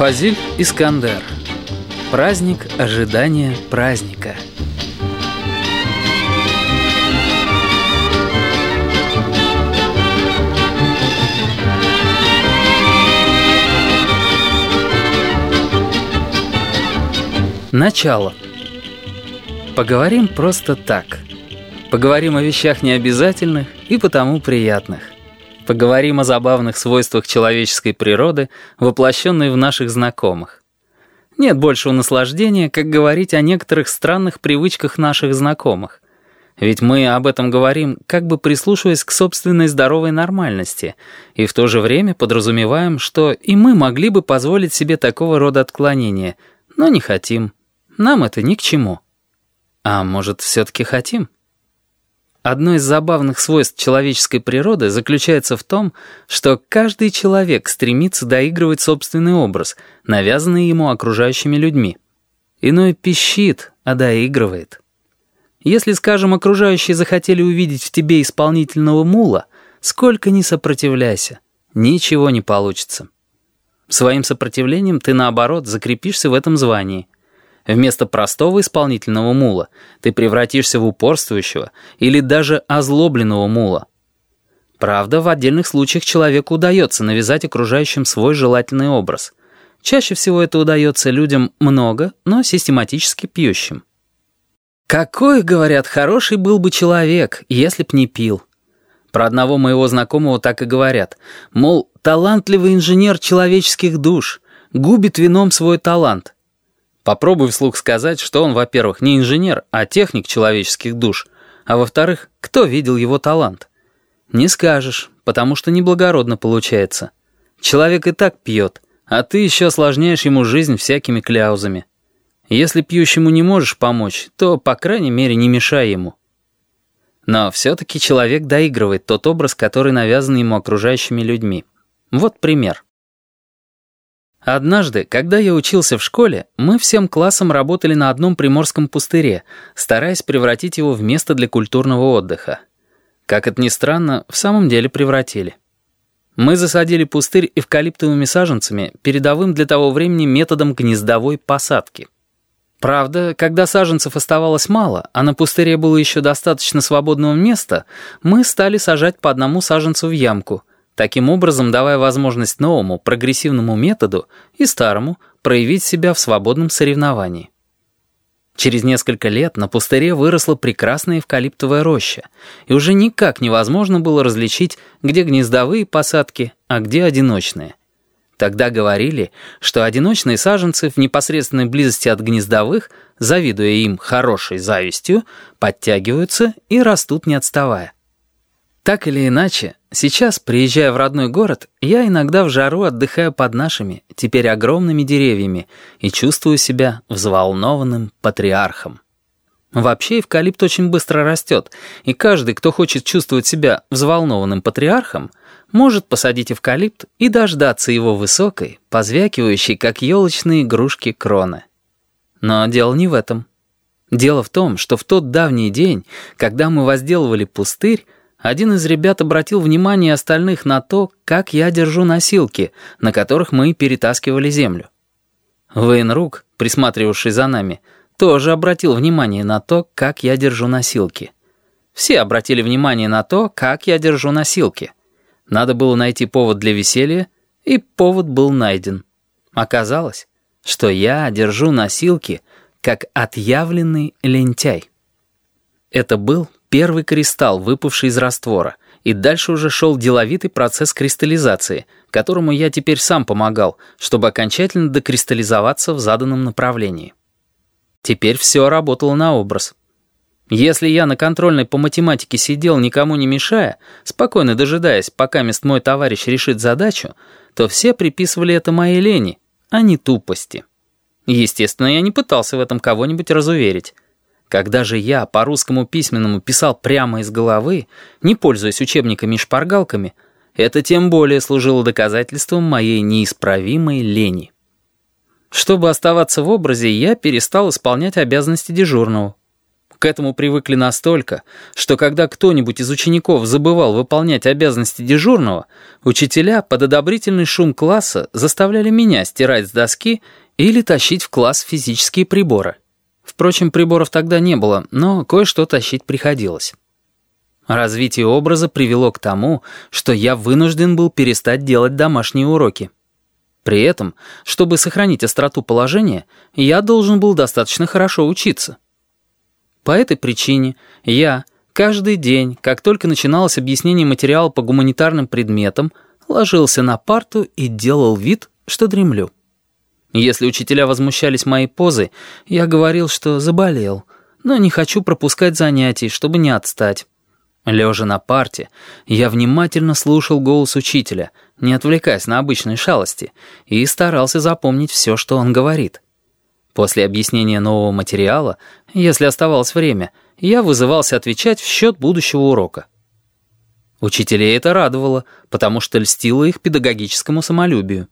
Фазиль Искандер. Праздник ожидания праздника. Начало. Поговорим просто так. Поговорим о вещах необязательных и потому приятных. Поговорим о забавных свойствах человеческой природы, воплощенной в наших знакомых. Нет большего наслаждения, как говорить о некоторых странных привычках наших знакомых. Ведь мы об этом говорим, как бы прислушиваясь к собственной здоровой нормальности, и в то же время подразумеваем, что и мы могли бы позволить себе такого рода отклонения, но не хотим. Нам это ни к чему. А может, все-таки хотим? Одно из забавных свойств человеческой природы заключается в том, что каждый человек стремится доигрывать собственный образ, навязанный ему окружающими людьми. Иной пищит, а доигрывает. Если, скажем, окружающие захотели увидеть в тебе исполнительного мула, сколько ни сопротивляйся, ничего не получится. Своим сопротивлением ты, наоборот, закрепишься в этом звании – Вместо простого исполнительного мула ты превратишься в упорствующего или даже озлобленного мула. Правда, в отдельных случаях человеку удается навязать окружающим свой желательный образ. Чаще всего это удается людям много, но систематически пьющим. «Какой, — говорят, — хороший был бы человек, если б не пил». Про одного моего знакомого так и говорят. Мол, талантливый инженер человеческих душ, губит вином свой талант — Попробуй вслух сказать, что он, во-первых, не инженер, а техник человеческих душ, а во-вторых, кто видел его талант? Не скажешь, потому что неблагородно получается. Человек и так пьет, а ты еще осложняешь ему жизнь всякими кляузами. Если пьющему не можешь помочь, то, по крайней мере, не мешай ему. Но все-таки человек доигрывает тот образ, который навязан ему окружающими людьми. Вот пример. Однажды, когда я учился в школе, мы всем классом работали на одном приморском пустыре, стараясь превратить его в место для культурного отдыха. Как это ни странно, в самом деле превратили. Мы засадили пустырь эвкалиптовыми саженцами, передовым для того времени методом гнездовой посадки. Правда, когда саженцев оставалось мало, а на пустыре было еще достаточно свободного места, мы стали сажать по одному саженцу в ямку — таким образом давая возможность новому прогрессивному методу и старому проявить себя в свободном соревновании. Через несколько лет на пустыре выросла прекрасная эвкалиптовая роща, и уже никак невозможно было различить, где гнездовые посадки, а где одиночные. Тогда говорили, что одиночные саженцы в непосредственной близости от гнездовых, завидуя им хорошей завистью, подтягиваются и растут не отставая. Так или иначе, сейчас, приезжая в родной город, я иногда в жару отдыхаю под нашими, теперь огромными деревьями, и чувствую себя взволнованным патриархом. Вообще эвкалипт очень быстро растет, и каждый, кто хочет чувствовать себя взволнованным патриархом, может посадить эвкалипт и дождаться его высокой, позвякивающей, как елочные игрушки, кроны. Но дело не в этом. Дело в том, что в тот давний день, когда мы возделывали пустырь, один из ребят обратил внимание остальных на то, как я держу носилки, на которых мы перетаскивали землю. Вейнрук, присматривавший за нами, тоже обратил внимание на то, как я держу носилки. Все обратили внимание на то, как я держу носилки. Надо было найти повод для веселья, и повод был найден. Оказалось, что я держу носилки, как отъявленный лентяй. Это был первый кристалл, выпавший из раствора, и дальше уже шел деловитый процесс кристаллизации, которому я теперь сам помогал, чтобы окончательно докристаллизоваться в заданном направлении. Теперь все работало на образ. Если я на контрольной по математике сидел, никому не мешая, спокойно дожидаясь, пока мест мой товарищ решит задачу, то все приписывали это моей лени, а не тупости. Естественно, я не пытался в этом кого-нибудь разуверить. Когда же я по русскому письменному писал прямо из головы, не пользуясь учебниками и шпаргалками, это тем более служило доказательством моей неисправимой лени. Чтобы оставаться в образе, я перестал исполнять обязанности дежурного. К этому привыкли настолько, что когда кто-нибудь из учеников забывал выполнять обязанности дежурного, учителя под одобрительный шум класса заставляли меня стирать с доски или тащить в класс физические приборы. Впрочем, приборов тогда не было, но кое-что тащить приходилось. Развитие образа привело к тому, что я вынужден был перестать делать домашние уроки. При этом, чтобы сохранить остроту положения, я должен был достаточно хорошо учиться. По этой причине я каждый день, как только начиналось объяснение материала по гуманитарным предметам, ложился на парту и делал вид, что дремлю. Если учителя возмущались моей позой, я говорил, что заболел, но не хочу пропускать занятий, чтобы не отстать. Лежа на парте, я внимательно слушал голос учителя, не отвлекаясь на обычные шалости, и старался запомнить все, что он говорит. После объяснения нового материала, если оставалось время, я вызывался отвечать в счет будущего урока. Учителей это радовало, потому что льстило их педагогическому самолюбию.